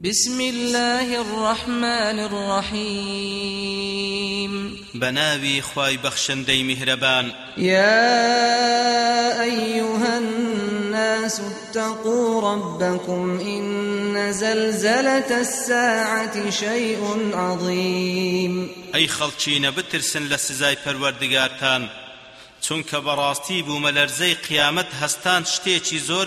بسم الله الرحمن الرحيم. بناوي خواي بخشندي مهربان يا أيها الناس اتقوا ربكم إن زلزلة الساعة شيء عظيم. أي خلچين بترسن لسزاي پروردگارتان. چونکە بەڕاستی بوومە لەرزەی قیامەت هەستان شتێکی زۆر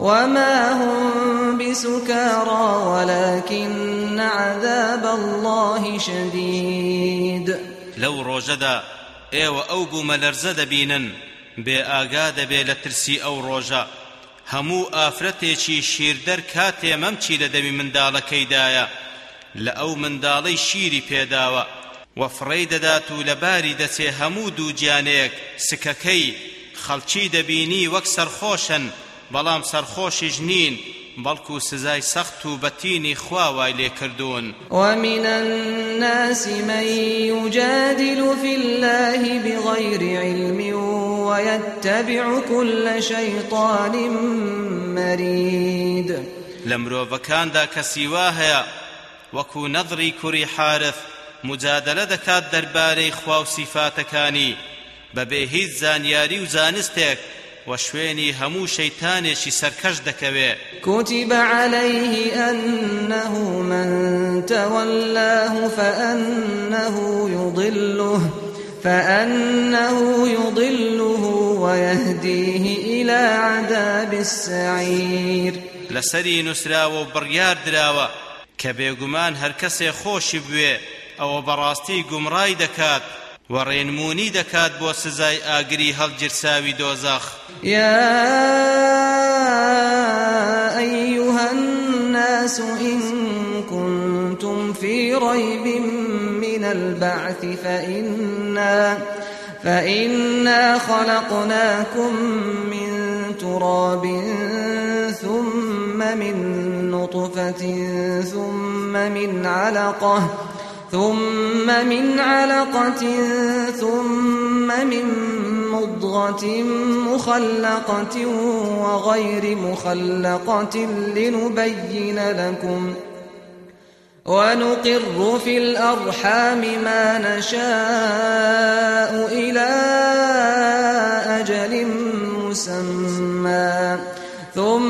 وما هم بسكارى ولكن عذاب الله شديد. لو روجدا ئێوە ئەو بوومە لەرزە دەبینن بێ ئاگا دەبێ لە ترسی ئەو ڕۆژە هەموو ئافرەتێکی شیردەر کاتێ مەمچی لە دەمی منداڵەکەیدایە لە ئەو منداڵەی شیری پێداوە وەفڕەی دەدات و لە باری دەچێ هەموو دوو گیانەیەک سکەکەی خەڵکی بەڵام سەرخۆشیش نین بەڵکو سزای سەخت و بەتینی خوا وای لێکردوون ومن الناس من يجادل في الله بغير علم ويتبع كل شيطان مريد. لمروڤەکاندا کەسی وا هەیە وەکو نەظری کوڕی حارث مجادلە دەکات دەربارەی خوا و سیفاتەکانی بەبێ هیچ زانیاری و زانستێک وشويني همو شيطانيشي سركش دكوي كتب عليه أنه من تولاه فأنه يضله فأنه يضله ويهديه إلى عذاب السعير. لسري نسراو بريار دراوة كبيغمان هركسي خوش بوي أو براستي قمراي دكات وڕێنمونی دەکات بۆ سزای ئاگری هەڵگیرساوی دۆزەخ يا أيها الناس إن كنتم في ريب من البعث فإنا فإنا خلقناكم من تراب ثم من نطفة ثم من علقة ثم من علقة ثم من مضغة مخلقة وغير مخلقة لنبين لكم ونقر في الأرحام ما نشاء إلى أجل مسمى. ثم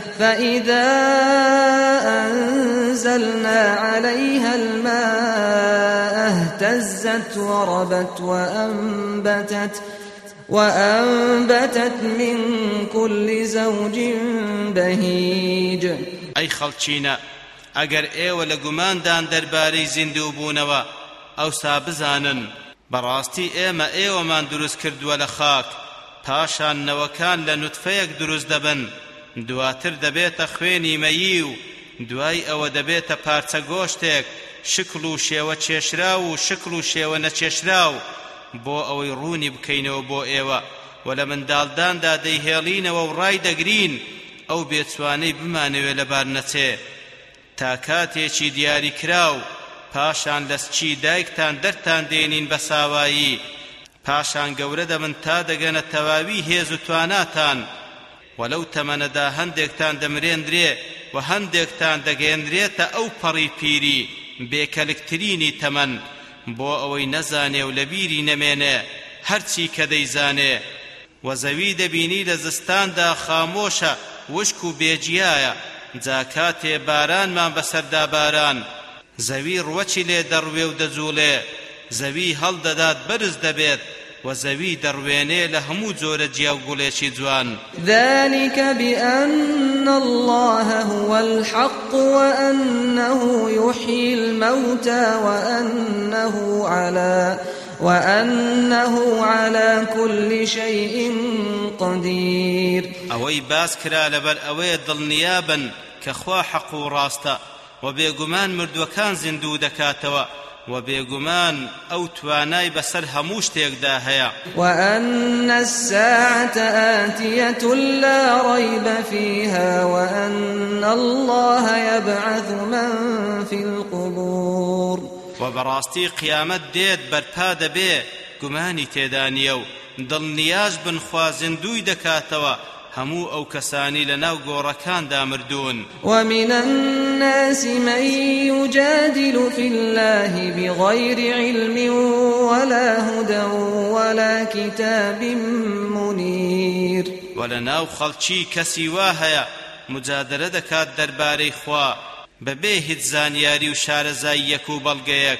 فإذا أنزلنا عليها الماء اهتزت وربت وأنبتت وأنبتت من كل زوج بهيج. أي خلچينا ئەگەر ئێوە لە گوماندان دەربارەی زیندوو بوونەوە ئەوسا بزانن بەڕاستی ئێمە ئێوەمان دروست کردووە لە خاک پاشان نەوەکان لە نوتفەیەک دروست دەبن دواتر دەبێتە خوێنی مەیی و دوای ئەوە دەبێتە پارچە گۆشتێک شکل و شێوە چێشرا و شکل و شێوە نەچێشرا و بۆ ئەوەی ڕوونی بکەینەوە بۆ ئێوە. و لە منداڵداندا دەیهێڵینەوە و ڕای دەگرین. ئەو بێتوانەی بمانەوێ لەبار نەچێ. تا کاتێکی دیاری کراو پاشان لەسچی دایکتان دەرتان دێنین بە ساوایی. پاشان گەورە دەبن تا دەگەنە تەواوی هێز و تواناتان. ولو تەمەنەدا هەندێکتان دەمرێندرێ و هەندێکتان دەگەێنرێتە ئەو پەڕی پیری بێکەلکترینی تەمەن بۆ ئەوەی نەزانێ و لەبیری نەمێنێ هەرچی کە دەیزانێ و زەوی دەبینی لە زستاندا خامۆشە وشک و بێجیایە جاکاتێ بارانمان بەسەردا باران. زەوی ڕوەچی لێ دەڕوێ و دەجوڵێ زەوی هەڵدەدات بەرز دەبێت و زەوی دەڕوێنێ لە هەموو جۆرە گیا و گوڵێکی جوان. ذلك بأن الله هو الحق وأنه يحيي الموتى وأنه على وأنه على كل شيء قدير. أوي باس كرا لبر أوي ضل نيابا كخوا حق راستا وبيقمان مردوكان زندو دكاتوا وبيغمان أو تواناي بسر هموش تيقدا هيا وأن الساعة آتية لا ريب فيها وأن الله يبعث من في القبور. وە بەڕاستی قیامەت دێت بەرپا دەبێ گماني تيدانيو دل نياج بن خوازن دوي همو أو كساني لناو غوركان دامردون ومن الناس من يجادل في الله بغير علم ولا هدى ولا كتاب منير. ولناو خلچي كسي واهيا مجادله دكات درباري خوا ببيه زانياري وشارزاي يكو بلغيك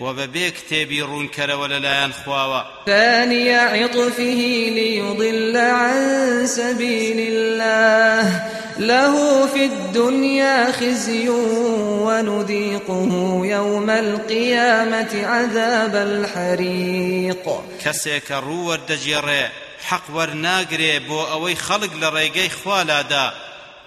وە بەبێ کتێبی ڕوونکەرەوە لە لایەن خواوە ثاني عطفه ليضل عن سبيل الله. له في الدنيا خزي ونذيقه يوم القيامة عذاب الحريق. کەسێک ڕوو وەردەگێڕێ حەق وەرناگرێ بۆ ئەوەی خەڵک لە ڕێگەی خوا لادا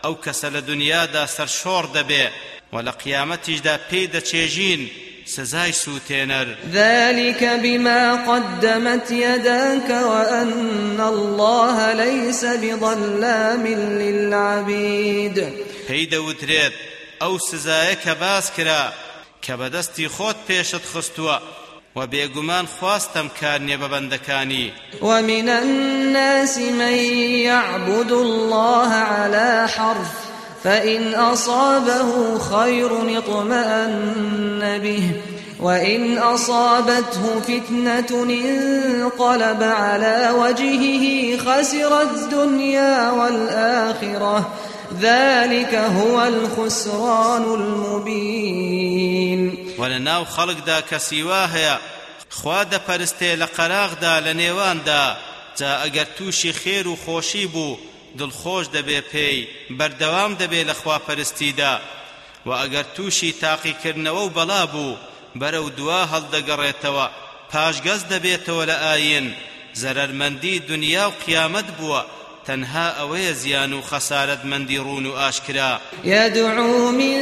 ئەو کەسە لە دنیادا سەرشۆڕ دەبێ ولقيامتش دا بيدا تشيجين سزاي سوتينر ذلك بما قدمت يداك وأن الله ليس بظلام للعبيد. هيدا وتريد أو سزايك باس كرا كبدستي خوت بيشت خستوا وبيغمان خواستم كارني ببندكاني ومن الناس من يعبد الله على حرف فإن أصابه خير اطمأن به وإن أصابته فتنة انقلب على وجهه خسر الدنيا والآخرة. ذلك هو الخسران المبين. ولناو خلق دا كسيواهيا خوا دەپەرستێ لە قەراغدا لە نێواندا جا ئەگەر تووشی خێر و خۆشی بوو دڵخۆش دەبێ پێی بەردەوام دەبێ لە خواپەرستیدا. و ئەگەر تووشی تاقیکردنەوە و بەڵا بوو بەرەو دوا هەڵدەگەڕێتەوە. پاشگەز دەبێتەوە لە ئاین. زەرەرمەندی دنیا و قیامەت بووە. تەنها ئەوەیە زیان و خەسارەتمەندی ڕون و ئاشکرا. يدعو من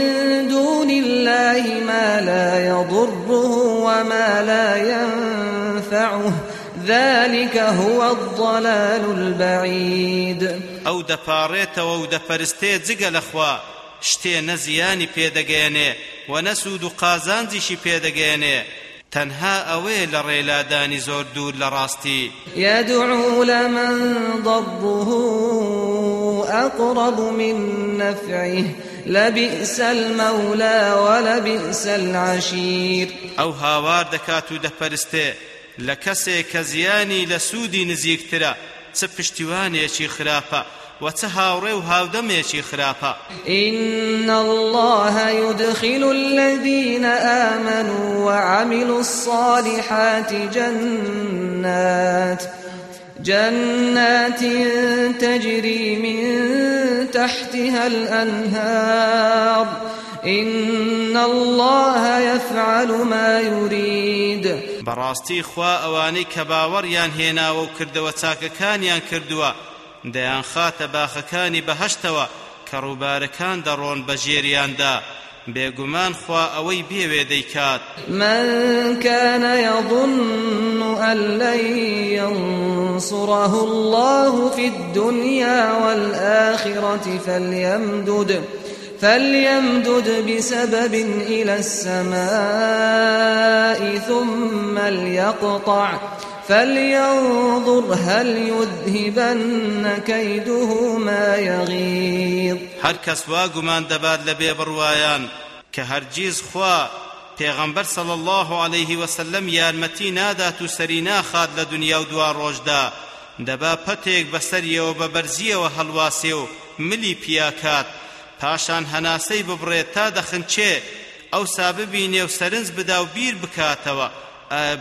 دون الله ما لا يضره وما لا ينفعه. ذلك هو الضلال البعيد. او دەپارێتەوە و دەپەرستێ جگە لەخوا. شتێ نەزیانی پێدەگەێنێ و نەسوود و قازانجیشی پێدەگەێنێ. تەنها ئەوێ لە ڕێلادانی زۆر دوور لە ڕاستی. يدعو لمن ضره أقرب من نفعه. لبئس المولى ولبئس العشير. أو هاوار دكاتو کە زیانی لە سوودی نزیکترە. چ پشتیوانێکی خراپە وچه هاوڕێ و هاودەمێکی خراپە. إن الله يدخل الذين آمنوا وعملوا الصالحات جنات جنات تجري من تحتها الأنهار. إن الله يفعل ما يريد. براستي خوا أواني كباوريان هنا وكردوا تاككانيان كردوا دەیان خاتە باخەکانی بەهشتەوە کە ڕووبارەکان دەڕۆن بە ژێریاندا. بێگومان خوا ئەوەی بێوێ دەیکات. من كان يظن أن لن ينصره الله في الدنيا والآخرة فليمدد. فليمدد بسبب إلى السماء ثم ليقطع فلينظر هل يذهبن كيده ما يغيظ. هر کس واگومان دەبات لە بێبڕوایان کە هەرگیز خوا پێغەمبەر صلی الله عليه وسلم یارمەتی نادات و سەری ناخات لە دنیا و دوا ڕۆژدا دەبا پەتێک بەسەریەوە بە بەرزیەوە هەڵواسێ و ملی پیاکات پاشان هەناسەی ببڕێت تا دەخنچێ ئەو ساببینێ و سەرنج بدا و بیر بکاتەوە.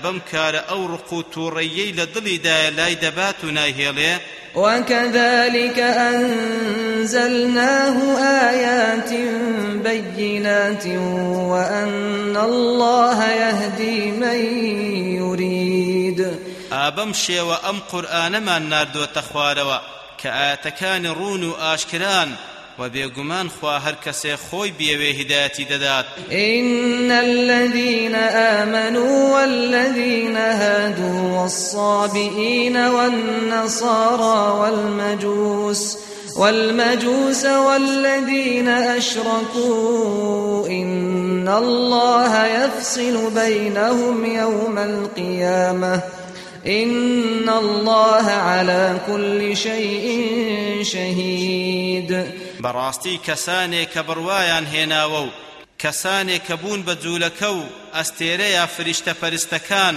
بەم کارە ئەو ڕق و تووڕەیەی لە دڵیدایە لای دەبات و نایهێڵێ وكذلك أنزلناه آيات بينات وأن الله يهدي من يريد. ئابەم شێوە ئەم قورآنەمان ناردووەتە خوارەوە کە ئاەتەکانی ڕون و ئاشکران وبيغمان خوا هر کسی خوی بیوه هدایتی دادات إن الذين آمنوا والذين هادوا والصابئين والنصارى والمجوس والمجوس والذين أشركوا إن الله يفصل بينهم يوم القيامة إن الله على كل شيء شهيد بەڕاستی کەسانێک کە بڕوایان هێناوە و کەسانێک کە بوون بە جوولەکە و ئەستێرەیە فریشتە پەرستەکان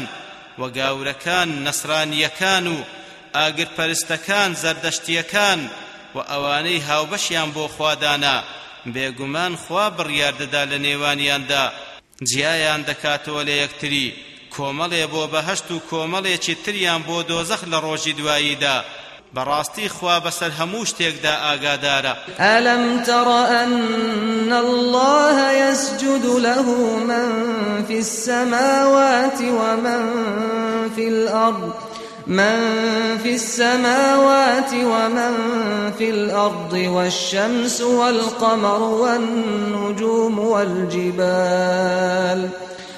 و گاورەکان نەسرانیەکان و ئاگرپەرستەکان زەردەشتیەکان و ئەوانەی هاوبەشیان بۆ خوادانا بێگومان خوا بڕیار دەدا لە نێوانیاندا. جیایان دەکاتەوە لە یەکتری. کۆمەڵێ بۆ بەهەشت و کۆمەڵێکی تریان بۆ دۆزەخ لە ڕۆژی دواییدا. براستي خوا بسر هموش تيكدا آقادارا ألم تر أن الله يسجد له من في السماوات ومن في الأرض من في السماوات ومن في الأرض والشمس والقمر والنجوم والجبال.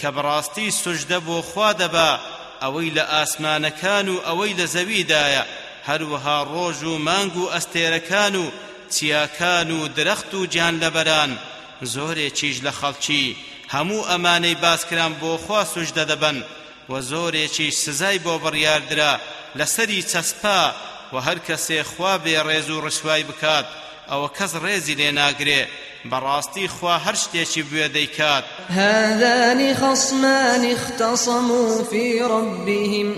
کە بەڕاستی سوژدە بۆ خوا دەبا ئەوەی لە ئاسمانەکان و ئەوەی لە زەویدایە. هەروەها ڕۆژ و مانگ و ئەستێرەکان و چیاکان و درەخت و گیان لەبەران. زۆرێکیش لە خەڵکی. هەموو ئەمانەی باسکران بۆ خوا سوژدە دەبن و زۆرێکیش سزای بۆ بڕیاردرا لەسەری چەسپا و هەر کەسێ خوا بێ ڕێز و ڕسوای بکات. ئەوە کەس ڕێزی لێ ناگرێ براستي خوا هر شتێکی بوێ دەیکات. هذان خصمان اختصموا في ربهم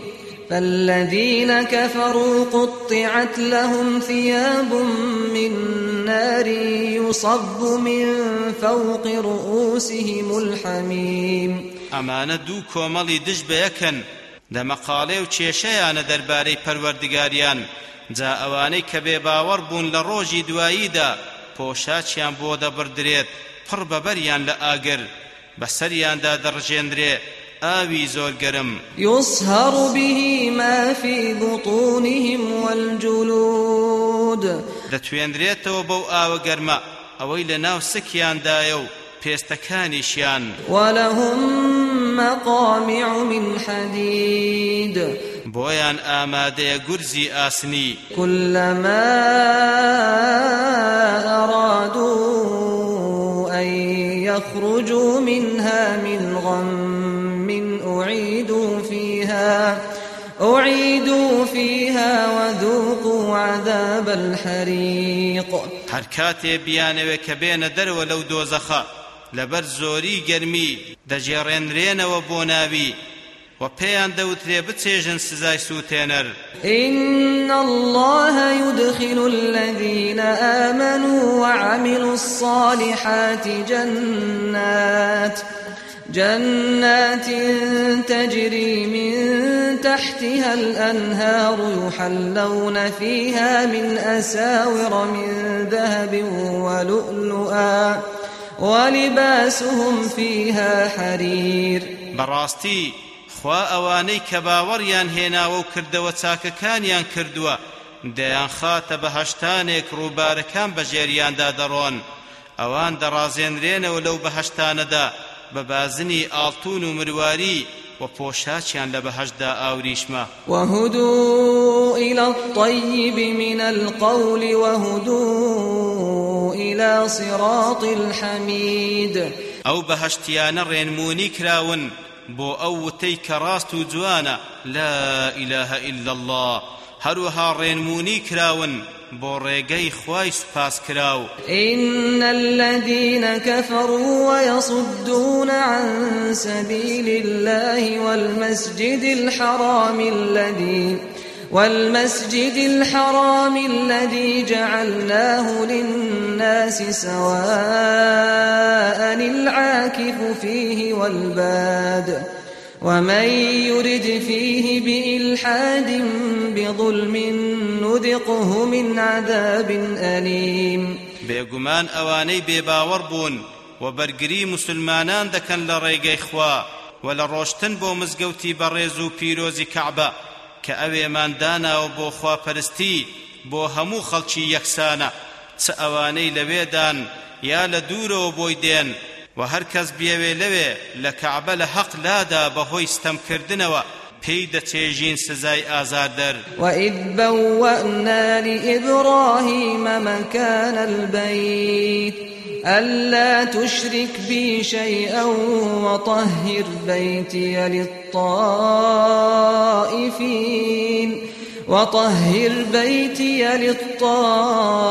فالذين كفروا قطعت لهم ثياب من نار يصب من فوق رؤوسهم الحميم. کۆمەڵی دژ بە یەکەن لە مەقالێ و کێشەیانە دەربارەی پەروەردگاریان. جا ئەوانەی کە بێ باوەڕ بوون لە ڕۆژی دواییدا پۆشاچیان بۆ دەبردرێت پڕ بەبەریان لە ئاگر. بەسەریاندا دەڕژێندرێ ئاوی زۆر گەرم. يصهر به ما في بطونهم والجلود. دەتوێنرێتەوە بەو ئاوە گەرمە ئەوەی لە ناو سکیاندایە و پێستەکانیشیان ولهم مقامع من حديد. بۆیان ئامادەیە گورزی ئاسنی. كلما أرادوا أن يخرجوا منها من غم أعيدوا فيها أعيدوا فيها وذوقوا عذاب الحريق. هر بیانەوێ کە بێنە دەرەوە لەو دۆزەخە. لەبەر زۆری گەرمی دەجێڕێنرێنەوە بۆ ناوی و پێیان دەوترێ بچێژن سزای سووتێنەر إن الله يدخل الذين آمنوا وعملوا الصالحات جنات جنات تجري من تحتها الأنهار يحلون فيها من أساور من ذهب ولؤلؤا. ولباسهم فيها حرير. براستي خوا ئەوانەی کە باوەڕیان هێناوە و کردەوە چاکەکانیان کردووە دەیان خاتە بەهەشتانێک ڕووبارەکان بە ژێریاندا دەڕۆن. ئەوان دەڕازێنرێنەوە لەو بەهەشتانەدا بە بازنی ئاڵتون و مرواری وبوشاتيان لبهجدا آوريشما وهدوا إلى الطيب من القول وهدوا إلى صراط الحميد. ئەو بەهەشتیانە ڕێنموونی کراون بۆ ئەو وتەی کە ڕاست و جوانە لا إله إلا الله. هەروەها ڕێنمونی کراون بۆ ڕێگەی سوپاس کراو. إن الذين كفروا ويصدون عن سبيل الله والمسجد الحرام الذي والمسجد الحرام الذي جعلناه للناس سواء العاكف فيه والباد ومن يرد فيه بإلحاد بظلم نذقه من عذاب أليم. بێگومان ئەوانەی بێباوەڕ بوون و بەرگری مسلمانان دەکەن لە ڕێگەی خوا و لە ڕۆشتن بۆ مزگەوتی بەڕێز و پیرۆزی کەعبە کە ئەوێمان داناوە بۆ خواپەرستی بۆ هەموو خەڵکی یەکسانە. چ ئەوانەی و هەر کەس بێوێ لەوێ لە کەعبە لە حەق لادا بەهۆی ستەمکردنەوە پێی دەچێژین سزای ئازاردەر. وإذ بوأنا لإبراهيم مكان البيت ألا تشرك بي شيئا وطهر بيتي للطائفين. وطهر بيتي للطائفين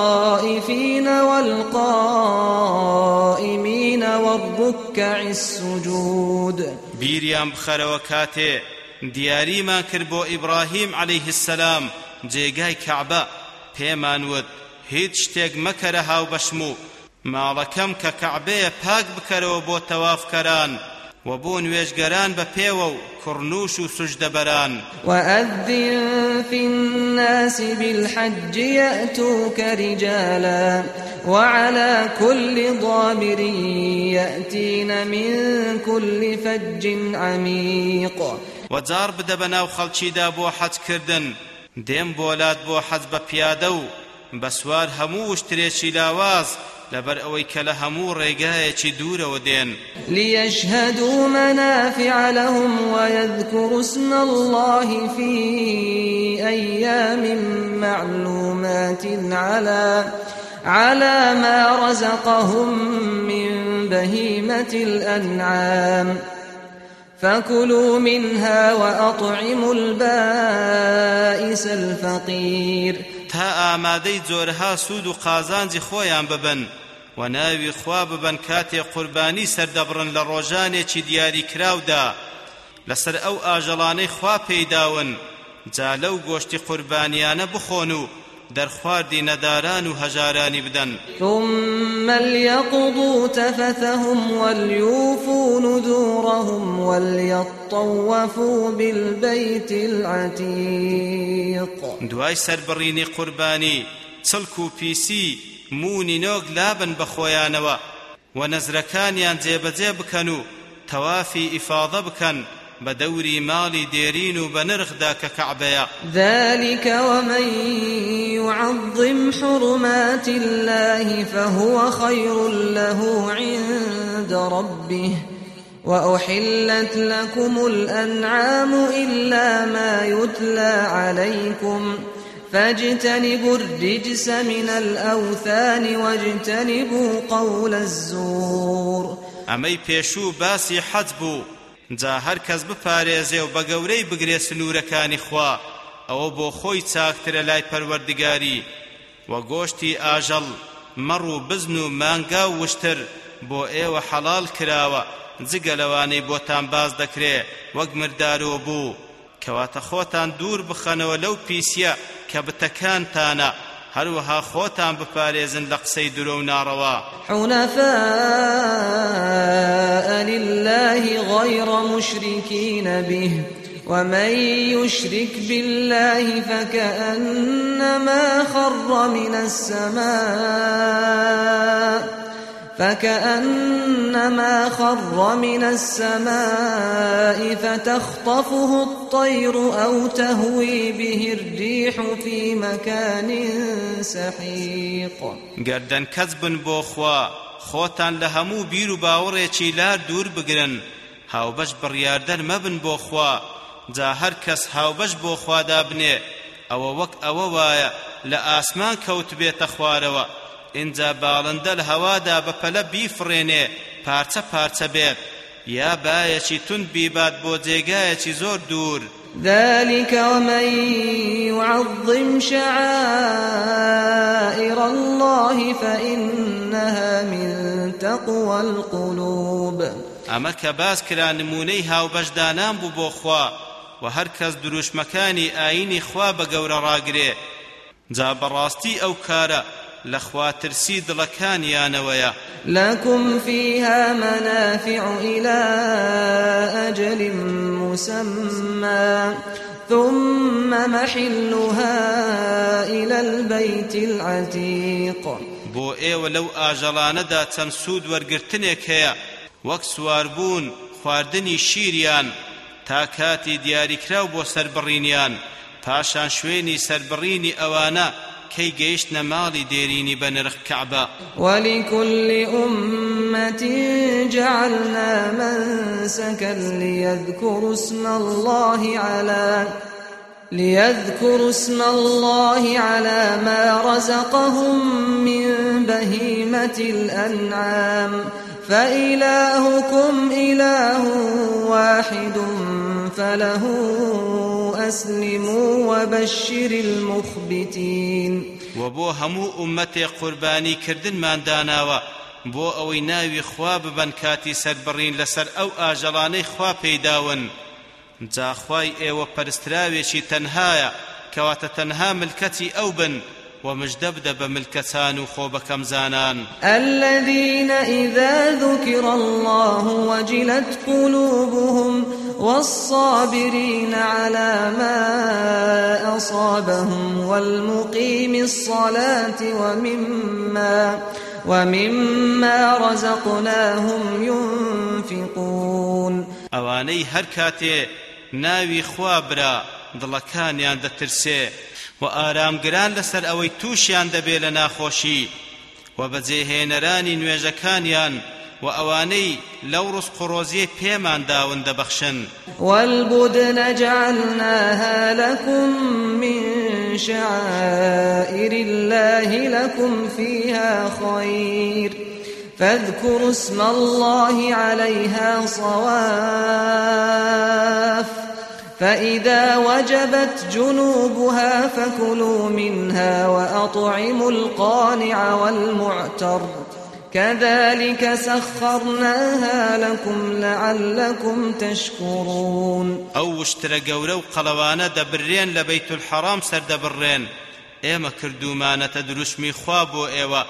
والقائمين والركع السجود. بيريام بخەرەوە کاتێ دیاریمان کرد بۆ ئیبراهیم عليه السلام جێگای کەعبە پێمان وت هیچ شتێک مەکەرە هاو بەشم و ماڵەکەم کە کەعبەیە پاک بکەرەوە بۆ و بۆ نوێژگەران بە پێوە و کوڕنووش و سوژدەبەران وأذن في الناس بالحج يأتوك رجالا وعلى كل ضامر يأتين من كل فج عميق. وەجار بدە بەناو خەڵکیدا بۆ حەجکردن دێم بۆلات بۆ حەج بە پیادە و بەسوار هەموو شترێکی لاواز لەبەر ئەوەی کە لە هەموو ڕێگایەکی دێن. ليشهدوا منافع لهم ويذكروا اسم الله في أيام معلومات على على ما رزقهم من بهيمة الأنعام. فكلوا منها وأطعموا البائس الفقير. تا ئامادەی جۆرەها سوود و قازانجی خۆیان ببن و ناوی خوا ببن کاتێ قوربانی سەردەبڕن لە ڕۆژانێکی دیاری کراودا. لەسەر ئەو ئاژەڵانەی خوا پێیداون جا لەو گۆشتی قوربانیانە بخۆن و دەرخواردی نەداران و هەژارانی بدەن ثم ليقضوا تفثهم وليوفوا نذورهم وليطوفوا بالبيت العتيق. دوای سەربڕینی قوربانی چڵک و پیسی مونی نۆگ لابن بە خۆیانەوە و نەزرەکانیان جێبەجێ بکەن و تەوافی ئیفاضە بکەن. بدوري مالي ديرين وبنرخ ذاك كعبيا ذلك ومن يعظم حرمات الله فهو خير له عند ربه. وأحلت لكم الأنعام إلا ما يتلى عليكم. فاجتنبوا الرجس من الأوثان واجتنبوا قول الزور. پێشوو باسی حەج بوو جا هەر کەس بپارێزێ و بە گەورەی بگرێ سنوورەکانی خوا ئەوە بۆ خۆی چاکترە لای پەروەردگاری. و گۆشتی ئاژەڵ مەڕ و بزن و مانگا و وشتر بۆ ئێوە حەڵال کراوە جگە لەوانەی بۆتان باز دەکرێ وەک مردارۆ بوو. کەواتە خۆتان دوور بخەنەوە لەو پیسە کە بتەکانتانە. هەروەها خۆتان بپارێزن لە قسەی درۆ حنفاء لله غير مشركين به ومن يشرك بالله فكأنما خر من السماء. فكأنما خر من السماء فتخطفه الطير أو تهوي به الريح في مكان سحيق. گەردن کەچ بن بۆ خوا خۆتان لە هەموو بیر و باوەڕێکی لار دوور بگرن. هاوبەش بڕیاردەر مەبن بۆ خوا جا هاوبەش بۆ خوادا بنێ. ئەوە وەک ئەوە وایە لە ئاسمان کەوت بێتە خوارەوە. ئینجا باڵندە لە هەوادا بە پەلە بیفڕێنێ پارچە پارچە بێت یا بایەکی توند بیبات بۆ جێگایەکی زۆر دوور. ذلك ومن يعظم شعائر الله فإنها من تقوى القلوب. ئەمە کە باس کرا نموونەی هاوبەشدانانە بۆ بۆ خوا وهر كز دروش مكاني آيني خوا بقور راقري جا براستي او كارا ئەو کارە لە خواترسی دڵەکانیانەوەیە. لكم فيها منافع إلى أجل مسمى. ثم محلها إلى البيت العتيق. بۆ ئێوە لەو ئاژەڵانەدا چەند سوود وەرگرتنێک هەیە. وەک سواربوون خواردنی شیریان تا کاتی دیاریکراو بۆ سربڕینیان پاشان شوێنی سربڕینی ئەوانە كي گەیشتە ماڵی دێرینی بە نرخ کەعبە ولكل أمة جعلنا منسكا ليذكروا اسم الله على ليذكروا اسم الله على ما رزقهم من بهيمة الأنعام. فإلهكم إله واحد فله أسلموا وبشر المخبتين. وبو همو أمتي قرباني كردن من داناوا. بۆ ئەوەی ناوی خوا ببەن کاتی سەربڕین لەسەر ئەو ئاژەڵانەی خوا پێیداون جاخوای ئێوە پەرستراوێکی تەنهایە کەواتە تەنها ملکەتی ئەو بن ومجدبد بملكتان وخوبكم زانان. الذين إذا ذكر الله وجلت قلوبهم والصابرين على ما أصابهم والمقيم الصلاة ومما ومما رزقناهم ينفقون. ئەوانەی هەر کاتێ ناوی خوا برا دڵەکانیان دەترسێ و ئارامگرن لەسەر ئەوەی تووشیان دەبێ لە ناخۆشی و بەجێهێنەرانی نوێژەکانیان و ئەوانەی لەو ڕزق و ڕۆزیە پێمان داون دەبەخشن. والبدن جعلناها لكم من شعائر الله لكم فيها خير. فاذكروا اسم الله عليها صواف. فإذا وجبت جنوبها فكلوا منها وأطعموا القانع والمعتر. كذلك سخرناها لكم لعلكم تشكرون. أو اشترى قولو قلوانا دبرين لبيت الحرام سر دبرين ئێمە کردومانەتە دروشمی خوا بۆ ئێوە.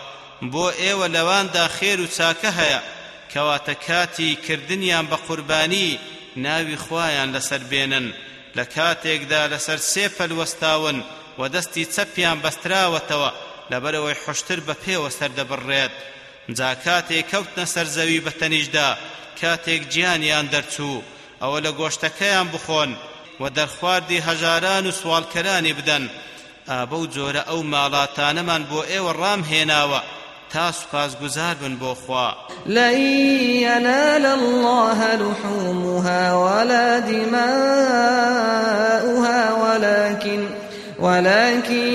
بۆ ئێوە لەواندا خێر و چاکە هەیە. کەواتە کاتی کردنیان بە قوربانی ناوی خوایان لەسەر بێنن. لە کاتێکدا لەسەر سێ پەلوەستاون و دەستی چەپیان بەستراوەتەوە. لەبەرەوەی حشتر بە پێوە سەردەبڕێت. جا کاتێک کەوتنە سەر زەوی بە تەنیشدا کاتێک گیانیان دەرچوو. ئەوە لە گۆشتەکەیان بخۆن و دەرخواردی هەژاران و سوالکەرانی بدەن. ئابە و جۆرە ئەو ماڵاتانەمان بۆ ئێوە ڕام هێناوە تا سپاسگزار بن بۆ خوا. لن ينال الله لحومها ولا دماؤها ولكن ولكن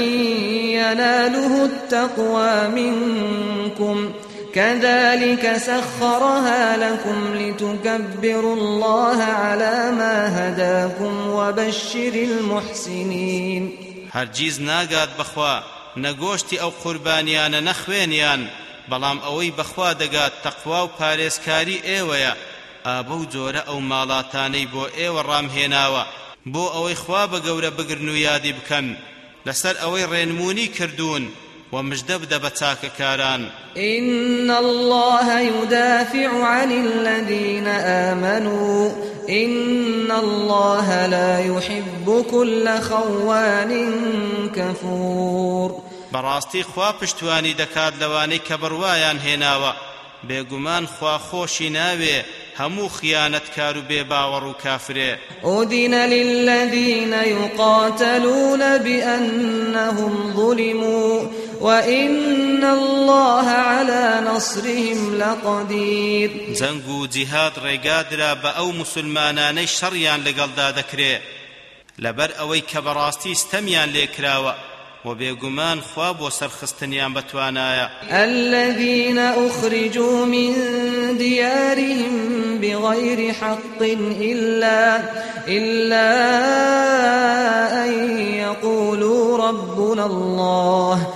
يناله التقوى منكم. كذلك سخرها لكم لتكبروا الله على ما هداكم وبشر المحسنين. هرجيز ناقاد بخوا نەگۆشتی ئەو قوربانیانە نەخوێنیان بەڵام ئەوەی بەخوا دەگات تەقوا و پارێزکاری ئێوەیە. ئابە و جۆرە ئەو ماڵاتانەی بۆ ئێوە ڕامهێناوە بۆ ئەوەی خوا بە گەورە بگرن و یادی بکەن. لەسەر ئەوەی ڕێنمونی کردوون ومجدب دبتاك كاران. إن الله يدافع عن الذين آمنوا. إن الله لا يحب كل خوان كفور. بەڕاستی خوا پشتوانی دەکات لەوانەی کە بڕوایان هێناوە بێگومان خوا خۆشی ناوێ هەموو خیانەتکار و بێباوەڕ و کافرێ. للذين يقاتلون بأنهم ظلموا. وإن الله على نصرهم لقدير. زنگو جهاد ئەو مسلمانانەی شەڕیان لەگەڵدا دەکرێ لەبەر ئەوەی کە بەڕاستی ستەمیان لێکراوە وبيغمان خواب وسرخستنيان بتوانايا الذين أخرجوا من ديارهم بغير حق إلا, إلا أن يقولوا ربنا الله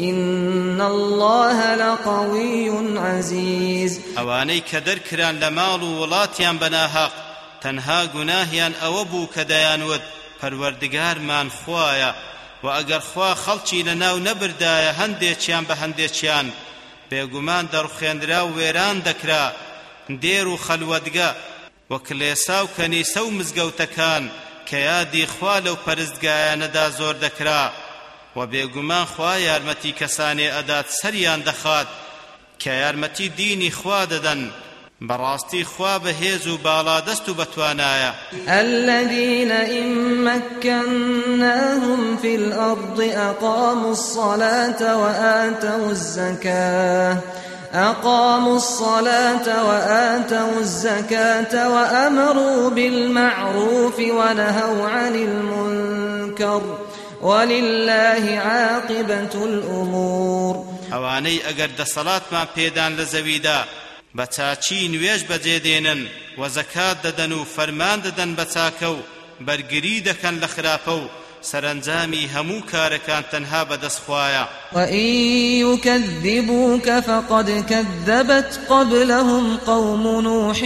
إن الله لقوي عزيز. أواني كدر كران لمال ولاتيان بناهاق تنها گناهيان أوبو كديان ود پروردگار من خوايا و ئەگەر خوا خەڵکی لە ناو نەبردایە هەندێکیان بە هەندێکیان. بێگومان دەڕخێنرا و وێران دەکرا. دێر و خەلوەدگە و کلێسا و کەنیسە و مزگەوتەکان کە یادی خوا لەو پەرستگایانەدا زۆر دەکرا. و بێگومان خوا یارمەتی کەسانێ ئەدات سەریان دەخات کە یارمەتی دینی خوا دەدەن براستي خواب هيزو بالا دستو بتوانايا الذين إن مكناهم في الأرض أقاموا الصلاة وآتوا الزكاة أقاموا الصلاة وآتوا الزكاة وأمروا بالمعروف ونهوا عن المنكر. ولله عاقبة الأمور. ئەوانەی ئەگەر دەسەڵاتمان پێدان لە زەویدا بە چاکی نوێژ بەجێدێنن و زەکات دەدەن و فەرمان دەدەن بە چاکە لە سەرنجامی هەموو کارەکان تەنها بەدەست خوایە وإن يكذبوك فقد كذبت قبلهم قوم نوح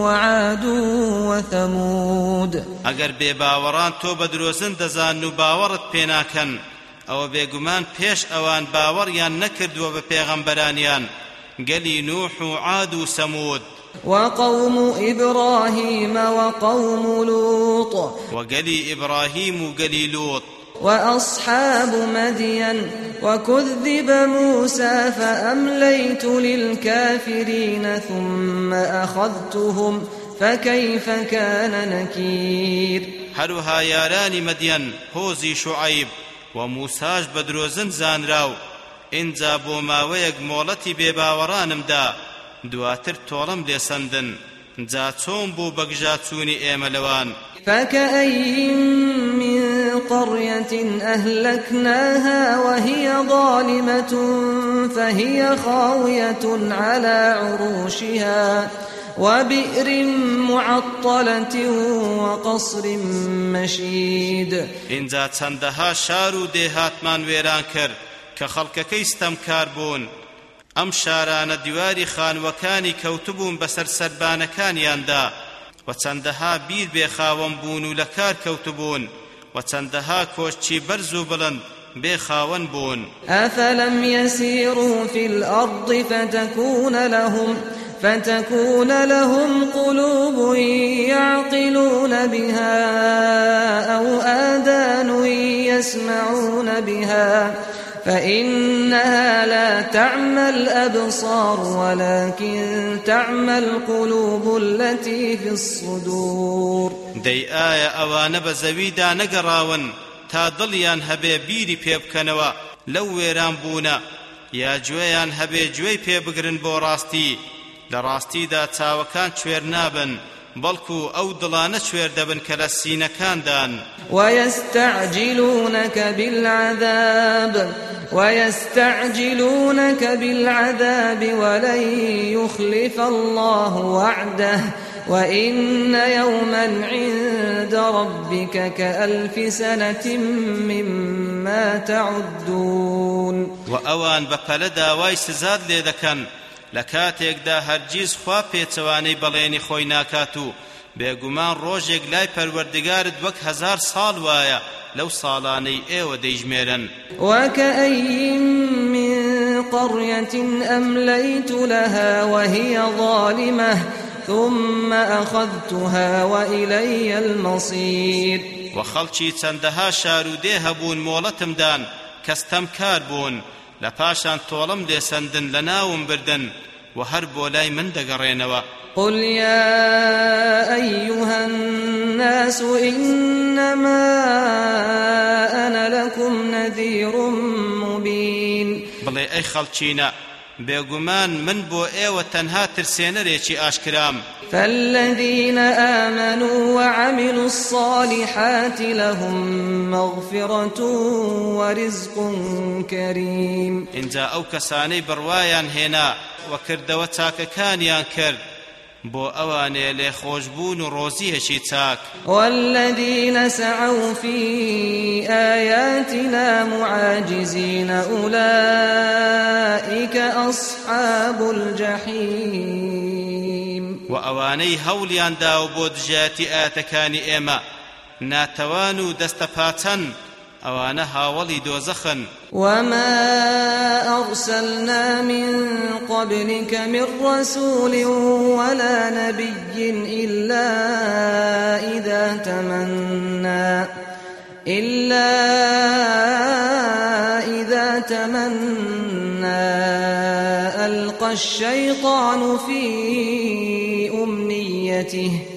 وعاد وثمود. ئەگەر بێباوەڕان تۆ بە درۆزن دەزانن باوەڕت پێناکەن او بيقمان پیش اوان باور يان نكردوا بپیغمبرانيان قلي نوح وعاد وثمود وقوم إبراهيم وقوم لوط. وقلي إبراهيم وقلي لوط. وأصحاب مدين. وكذب موسى فأمليت للكافرين ثم أخذتهم فكيف كان نكير؟ هروها ياران مدين هوزي شعيب. وموساش بدروزن زانراو. ئینجا بۆ ماوەیەک مۆڵەتی بێباوەڕانمدا دواتر تۆڵم لێسەندن. جا چۆن بوو بەگژاچوونی ئێمە لەوان؟ فكأي من قرية أهلكناها وهي ظالمة فهي خاوية على عروشها وبئر معطلة وقصر مشيد. إنزا چندها شارو دهاتمان ويران کرد کە خەڵکەکەی ستەمکار بوون. ئەم شارانە دیواری خانوەکانی کەوتبوون بەسەر سەربانەکانیاندا و چەندەها بیر بێخاوەم بوون و لە کار کەوتبوون و چەندەها کۆشتی بەرز و بڵند بێخاوەن بوون. ئەفەلم يسيروا في الأرض فتكون لهم فتكون لهم قلوب يعقلون بها أو آذان يسمعون بها فإنها لا تعمى الأبصار ولكن تعمى القلوب التي في الصدور دي آية أوان بزويدا نقراون تا ضليان هبي بيري بيبكنوا لو ويران بونا يا جويان هبي جوي بيبقرن بوراستي لراستي دا تاوكان شوير نابن. بەڵکو ئەو دڵانە کوێر دەبن کە لە سینەکاندان. ويستعجلونك بالعذاب ويستعجلونك بالعذاب ولن يخلف الله وعده. وإن يوما عند ربك كألف سنة مما تعدون. وأوان بپلدا واي سزاد لذكن لكاتيك هرجيز خوا پێچەوانەی بەڵێنی خۆی ناکات و بێگومان ڕۆژێک لای پەروەردگارت وەک هەزار ساڵ وایە لەو ساڵانەی ئێوە دەیژمێرن. وكأين من قرية أمليت لها وهي ظالمة ثم أخذتها وإلي المصير وخەڵکی چەندەها شارودێ هەبوون مۆڵەتمدان کەستەم کار بوون. لە پاشان تۆڵم لێسەندن لە ناوم بردن وهر بولاي من دقرينوا قل يا أيها الناس إنما أنا لكم نذير مبين. بڵێ ئەی خەڵچینە بێگومان من بۆ ئێوە تەنها ترسێنەرێکی ئاشکرام. فالذين آمنوا وعملوا الصالحات لهم مغفرة ورزق كريم. اینجا ئەو کەسانەی بڕوایان هێنا وەکردەوە چاکەکانیان کرد بۆ ئەوانێ لێ خۆشببوون و ڕۆزیهشی چاک. والذين سعوا في آياتنا معاجزين أولئك أصحاب الجحيم و ئەوانەی هەولیاندا و بۆ دژایەتی ئاەتەکانی ئێمە ناتەوان و دەستە پاچەن ئەوانە هاوڵی دۆزەخن وما أرسلنا من قبلك من رسول ولا نبي إلا إذا تمنى إلا إذا تمنى ألقى الشيطان في أمنيته.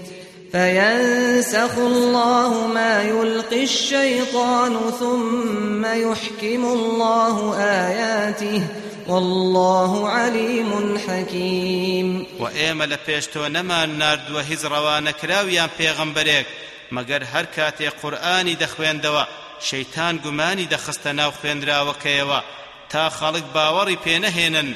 فينسخ الله ما يلقي الشيطان ثم يحكم الله آياته والله عليم حكيم. وإيما لپێشتۆ نەمان ناردووە هیچ ڕەوانەکراویان پێغەمبەرێک مەگەر هەر کاتێ قورئانی دەخوێندەوە شەیتان گومانی دەخستە ناو خوێندراوەکەیەوە تا خەڵک باوەڕی پێنەهێنن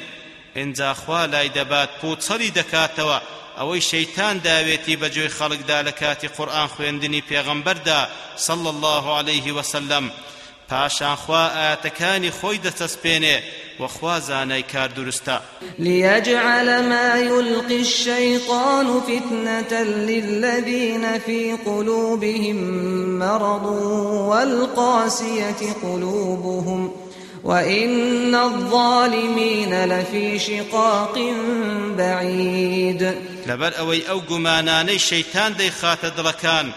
ئینجا خوا لای دەبات پوچەڵی دەکاتەوە ئەوەی شەیتان داوێتی بەجۆی خەڵکدا لە کاتی قورئان خوێندنی پێغەمبەردا صلى الله عليه وسلم. پاشان خوا ئاەتەکانی خۆی دەچەسپێنێ وخوا زانای کار درستە ليجعل ما يلقي الشيطان فتنة للذين في قلوبهم مرض والقاسية قلوبهم وإن الظالمين لفي شقاق بعيد. لەبەر ئەوەی ئەو گومانانەی شەیتان دەیخاتە دڵەکان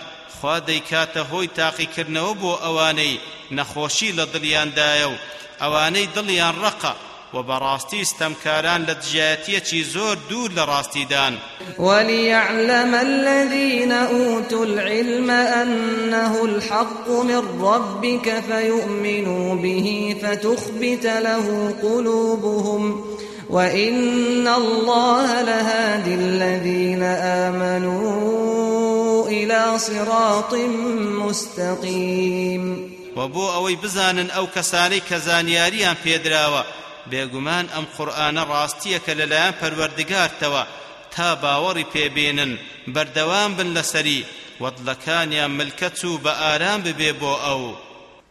خوا دەیکاتە هۆی تاقیکردنەوە بۆ ئەوانەی نەخۆشی لە دڵیاندایە و ئەوانەی دڵیان ڕقە وبراستي استمكاران لدجاتيتي زور دور لراستيدان وليعلم الذين أوتوا العلم أنه الحق من ربك فيؤمنوا به فتخبت له قلوبهم وإن الله لهادي الذين آمنوا إلى صراط مستقيم. وبو أوي بزانن أو كساني كزانياريان بيدراوة بێگومان ئەم قورآانە ڕاستیەکە لەلایەن پەروەردگارتەوە تا باوەڕی پێبێنن بەردەوام بن لەسەری وەدڵەکانیان ملکەت و بە ئارام ببێ بۆ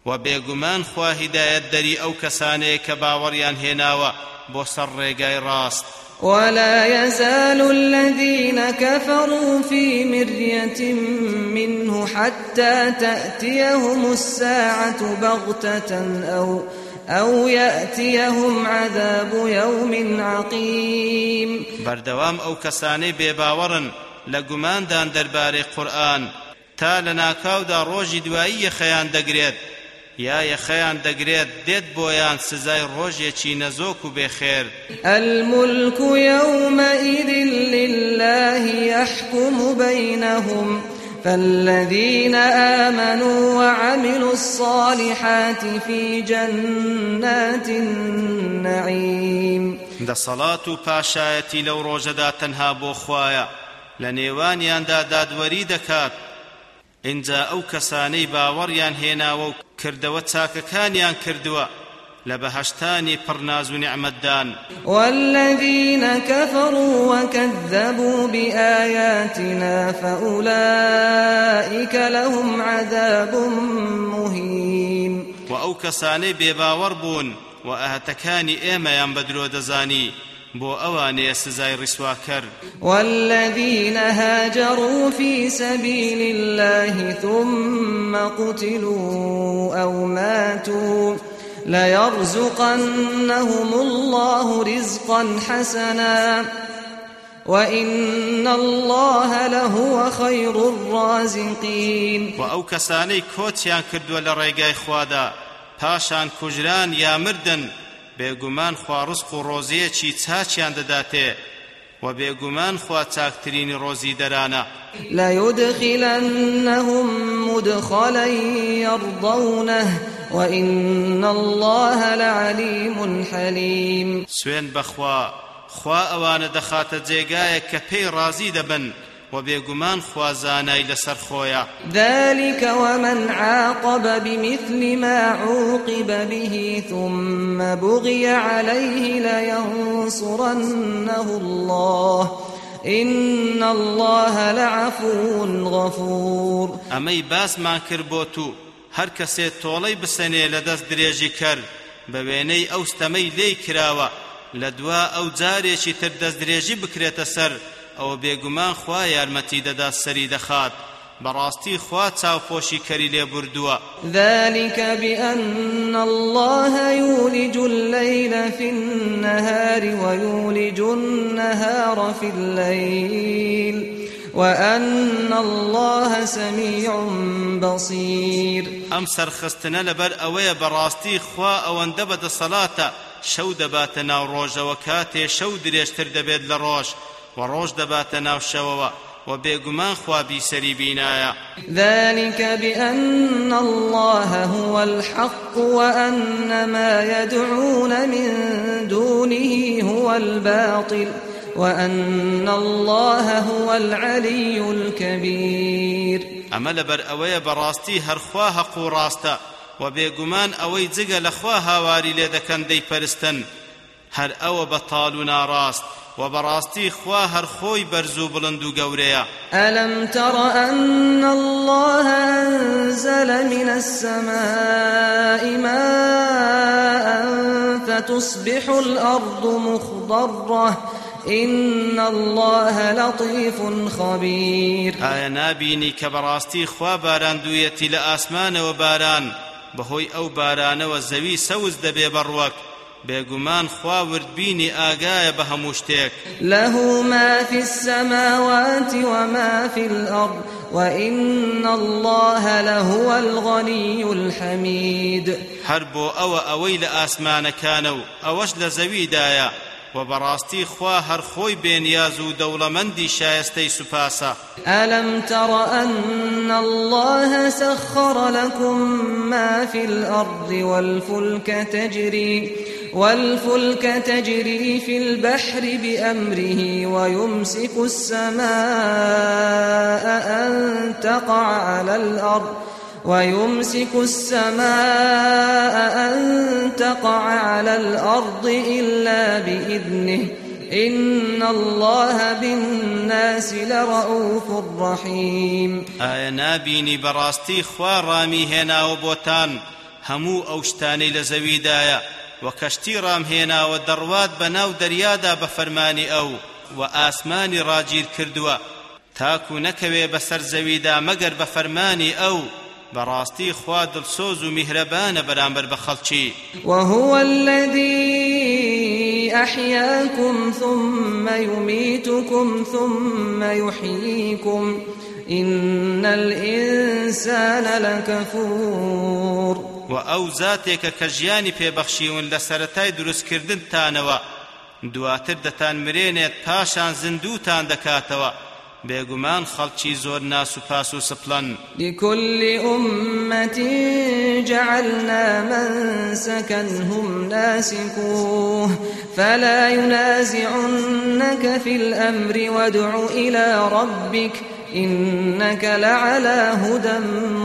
و بێگومان خوا هیدایەت دەری ئەو کەسانەیە کە باوەڕیان هێناوە بۆ سەر ولا يزال الذين كفروا في مرية منه حتى تأتيهم الساعة بغتة أو أو يأتيهم عذاب يوم عقيم. بردوام أو كساني بباورن لقمان دان درباري قرآن. تا روجي دوائي خيان دقريت. یا یەخەیان دەگرێت دێت بۆیان سزای ڕۆژێکی نەزۆک و بێخێر الملك يومئذ لله يحكم بينهم. فالذين آمنوا وعملوا الصالحات في جنات النعيم. دا صلاة پاشایەتی لەو ڕۆژەدا تەنها بۆ خوایە لە نێوانیاندا دادوەری دەکات اینجا ئەو کەسانەی باوەڕیان هێناوە و کردەوە چاکەکانیان لبهشتاني پرناز نعمدان والذين كفروا وكذبوا بآياتنا فأولئك لهم عذاب مهين وأو كساني بباوربون وأهتكاني إيما ينبدلو دزاني بو أواني سزاي رسوا كر والذين هاجروا في سبيل الله ثم قتلوا أو ماتوا. ليرزقنهم الله رزقا حسنا وإن الله لهو خير الرازقين وأو كساني كوتيان كردوا لريقاي خوادا پاشان کوژران یا مردن بێگومان خوا ڕزق و ڕۆزیەکی چاچیان دەداتێ و بێگومان خوا چاکترینی ڕۆزی دەرانە ليدخلنهم مدخلا يرضونه وإن الله لعليم حليم. سوێن بەخوا خوا دەخاتە جێگایە کە پێی ڕازی دەبن وە بێگومان خوا زانای لەسەرخۆیە ذلك ومن عاقب بمثل ما عوقب به ثم بغي عليه لينصرنه الله إن الله لعفو غفور. ئەمەی باسمان کرد بۆ تۆ هر کەسێ تۆڵەی بسەنێ لە دەست درێژی کرد بە وێنەی ئەو ستەمەی لێی کراوە. لە دوا ئەو جارێکی تر دەست درێژی بکرێتە سەر ئەوە بێگومان خوا یارمەتی دەدا سەری دەخات. براستي خوا کەری لێ بردووە. ذلك بأن الله يولج الليل في النهار ويولج النهار في الليل. وأن الله سميع بصير. أم سرخستنا لبر أوي براستي خوا أو اندبد صلاة. شو دبات ناو روج وكاتي شو دريشتر دبيد لروش وروج دبات ناو شووا وبيغمان خوابي سري بينايا. ذلك بأن الله هو الحق وأن ما يدعون من دونه هو الباطل. وأن الله هو العلي الكبير. أما لبر أوي براستي هرخوا حق راستا وبيغمان أوي زغ لخوا هاواري لدكن دي پرستن. هر أو بطال ناراست وبراستي خوا هر خوي برزو بلندو قوريا ألم تر أن الله أنزل من السماء ماء فتصبح الأرض مخضرة إن الله لطيف خبير. آية نابيني كبراستي خوا باران دويتي لآسمان وباران بهوي أو باران وزوي سوز دبي بروك بێگومان خوا وردبینی ئاگایە بە هەموو شتێک. له ما في السماوات وما في الأرض وإن الله لهو الغني الحميد هربو أو أويل آسمان كانوا أوش لزوي دايا وبراستي خوا هر خوي بين يازو دولمندي شايستي سپاسا ألم تر أن الله سخر لكم ما في الأرض والفلك تجري والفلك تجري في البحر بأمره ويمسك السماء أن تقع على الأرض. ويمسك السماء أن تقع على الأرض إلا بإذنه. إن الله بالناس لرؤوف رحيم. آية نابيني براستي خوار رامي هنا وبوتان همو أوشتاني لزويدايا وكشتي رام هنا ودروات بناو دريادا بفرماني أو وآسماني راجير كردوا تاکو نەکەوێ بەسەر زەویدا مەگەر بە فەرمانی ئەو بەڕاستی خوا دڵسۆز مەهرەبانە بەرامبەر بە خەڵکی وهو الذي أحياكم ثم يميتكم ثم يحييكم. إن الإنسان لكفور. وە ئەو زاتەیە کە گیانی پێ بەخشیون لە سەرەتای دروستکردنتانەوە دواتر دتان مرينت پاشان زندوتان دكاتوا بێگومان خەڵکی زۆر ناس و پاس و لكل أمة جعلنا منسكا هم ناسكوه فلا ينازعنك في الأمر وادع إلى ربك إنك لعلى هدى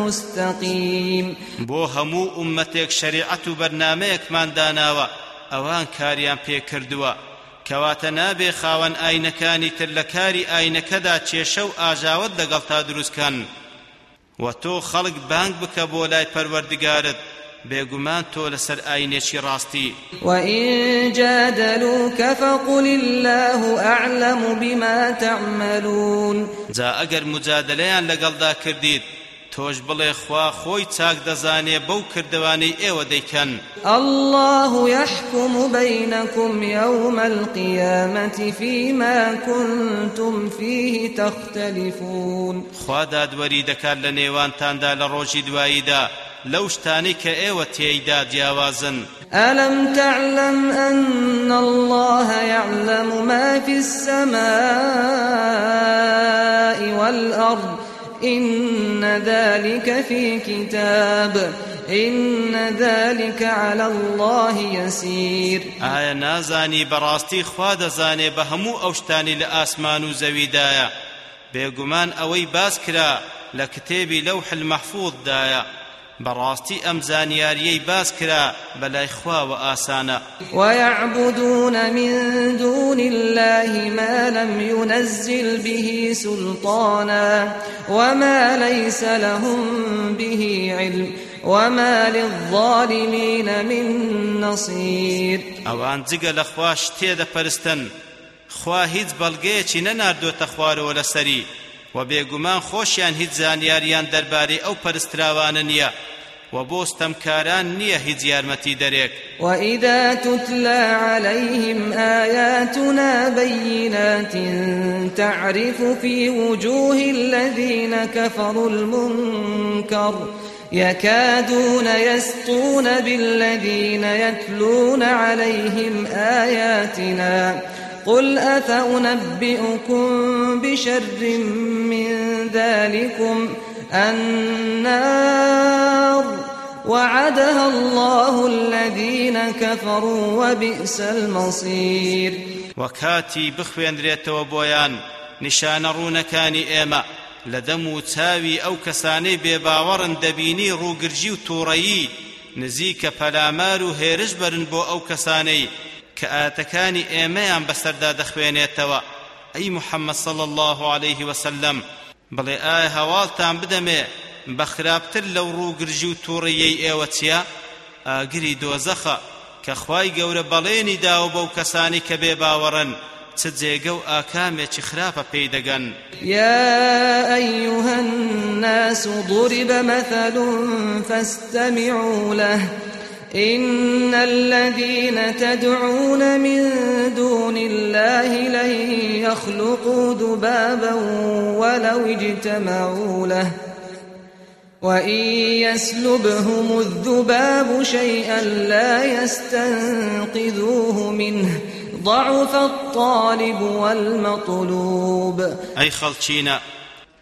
مستقيم. بو همو أمتك شريعة برناميك من داناوا ئەوان کاریان پێ کردووە کەواتە نابێ خاوەن ئاینەکانی تر لە کاری ئاینەکەدا کێشە و ئاژاوەت لەگەڵدا دروستکەن. و تۆ خەڵک بانگ بکە بۆ لای پەروەردگارت بێگومان تۆ لەسەر ئاینێکی ڕاستی. وإن جادلوك فقل الله أعلم بما تعملون جا ئەگەر مجادلەیان لەگەڵدا کردیت تۆش بڵێ خوا خۆی چاک دەزانێ بەو کردوانەی ئێوە دەیکەن. الله يحكم بينكم يوم القيامة فيما كنتم فيه تختلفون. خوا دادوەری دەکات لە نێوانتاندا لە ڕۆژی دواییدا لەو شتانەی کە ئێوە تێیدا جیاوازن ألم تعلم أن الله يعلم ما في السماء والأرض؟ إن ذلك في كتاب. إن ذلك على الله يسير. آية نازاني براستي خواد زاني بهمو أوشتاني لآسمان زويدايا بيقمان أوي باسكرا لكتابي لوح المحفوظ دايا براستي ئەم زانیاریەی باس کرا بەلای خواوە ئاسانە. ويعبدون من دون الله ما لم ينزل به سلطانا وما ليس لهم به علم وما للظالمين من نصير. ئەوان جگە لە خواش تێدەپەرستن خوا هیچ بەڵگەیەکی نەناردۆتە خوارەوە لەسەری. و بێگومان خۆشیان هیچ زانیاریان دەربارەی ئەو پەرستراوانە نییە وبوستم كاران نيه هیچ یارمەتی دەرێک. وإذا تتلى عليهم آياتنا بينات تعرف في وجوه الذين كفروا المنكر يكادون يسطون بالذين يتلون عليهم آياتنا قل أفأنبئكم بشر من ذلكم النار وعدها الله الذين كفروا وبئس المصير وە کاتێ بخوێنرێتەوە بۆیان نیشانە ڕوونەکانی ئێمە لە دەموچاوی ئەو کەسانەی بێباوەڕن دەبینی ڕووگرژی و تووڕەیی نزیکە پەلامار هێرش بەرن بۆ ئەو کەسانەی کە ئایەتەکانی ئێمەیان بەسەردا دەخوێنێتەوە. ئەی محمد صلى الله عليه وسلم بڵێ ئایا هەواڵتان بدەمێ بە خراپتر لەو ڕووگرژی و تووڕیەی ئێوە چییە ئاگری دۆزەخە کە خوای گەورە بەڵێنی داوە بەو کەسانی کە بێ باوەڕن چ جێگە و ئاکامێکی خراپە پێی دەگەن. يا أيها الناس ضرب مثل فاستمعوا له. إن الذين تدعون من دون الله لن يخلقوا ذبابا ولو اجتمعوا له وإن يسلبهم الذباب شيئا لا يستنقذوه منه ضعف الطالب والمطلوب. ئەی خەڵکینە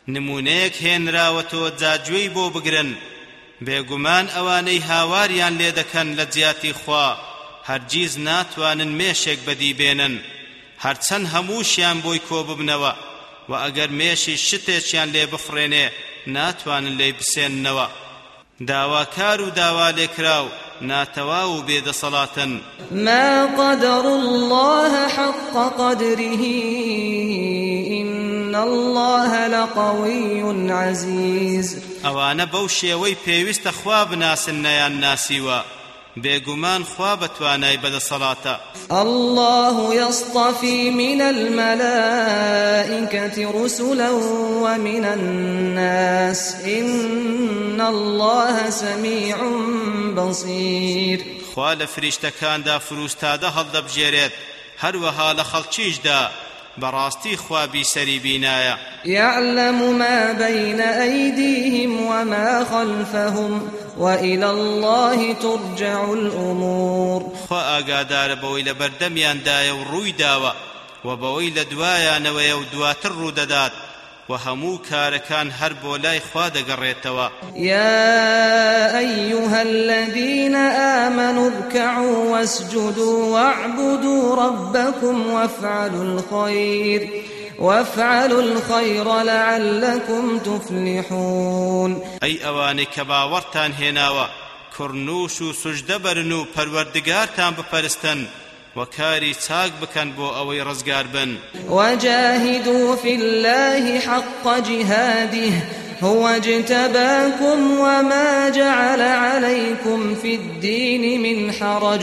نموونەیێک هێنراوەتەوە جا گوێی بۆ بێگومان ئەوانەی هاواریان لێ دەکەن لە جیاتی خوا. هەرگیز ناتوانن مێشێک بەدی بێنن هەرچەند هەمووشیان بۆی کۆ ببنەوە و ئەگەر مێشی شتێکیان لێ بفڕێنێ ناتوانن لێ بسێننەوە. داواکار و داوا لێکراو ناتەوا و بێدەسەڵاتن. ما قدر الله حق قدره. الله لقوي عزيز. ئەوانە بەو شێوەی پێویستە خوا بناسن نەیان ناسیوە. بێگومان خوا بەتوانای بەدەسەڵاتە الله يصطفي من الملائكة رسلا ومن الناس. إن الله سميع بصير. خوا لە فریشتەکاندا فروستادە هەڵدەبژێرێت. هەروەها لە خەڵکیشدا. براستي خوابي سري بينايا. يعلم ما بين أيديهم وما خلفهم وإلى الله ترجع الأمور. خوا أقادار بوي لبردميان دايا وروي داوا وبوي لدوايا نويا ودواتر وهمو كاركان هرب ولاي خواد قريتوا يا أيها الذين آمنوا اركعوا واسجدوا واعبدوا ربكم وافعلوا الخير وافعلوا الخير لعلكم تفلحون. ئەی ئەوانەی کە باوەڕتان هێناوە کڕنووش بەرن و پەروەردگارتان بپەرستن. وە کاری چاک بکەن بۆ ئەوەی ڕزگار بن. وجاهدوا في الله حق جهاده هو اجتباكم وما جعل عليكم في الدين من حرج.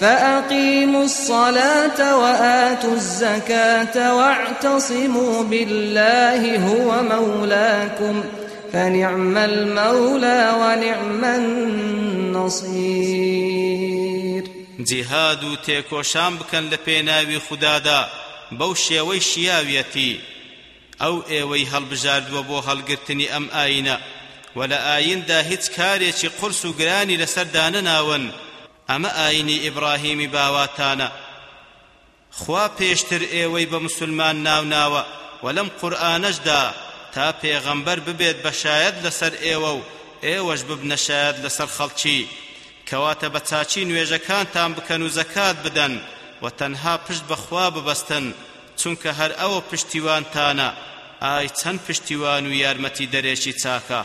فأقيموا الصلاة وآتوا الزكاة واعتصموا بالله هو مولاكم فنعم المولى ونعم النصير. جهاد و تێکۆشان بکەن لە پێناوی خوددادا بەو شێوەی شیاویەتی. ئەو ئێوەی هەڵبژاردووە بۆ هەڵگرتنی ئەم ئاینە. و لە ئایندا هیچ کارێکی قرس و گرانی ناون ئەمە ئاینی ئیبراهیمی باواتانە. خوا پێشتر ئێوەی بە مسلمان ناوناوە و لەم قورئانەشدا تا پێغەمبەر ببێت بەشایەت لەسەر ئێوە و ئێوەش ببنە شایەت لەسەر خەڵکی. کەواتە بە چاچی نوێژەکانتان بکەن و زەکات بدەن و تەنها پشت بەخوا ببەستن چونکە هەر ئەوە پشتیوانتانە. ئای چەند پشتیوان و یارمەتی دەرێکی چاکە.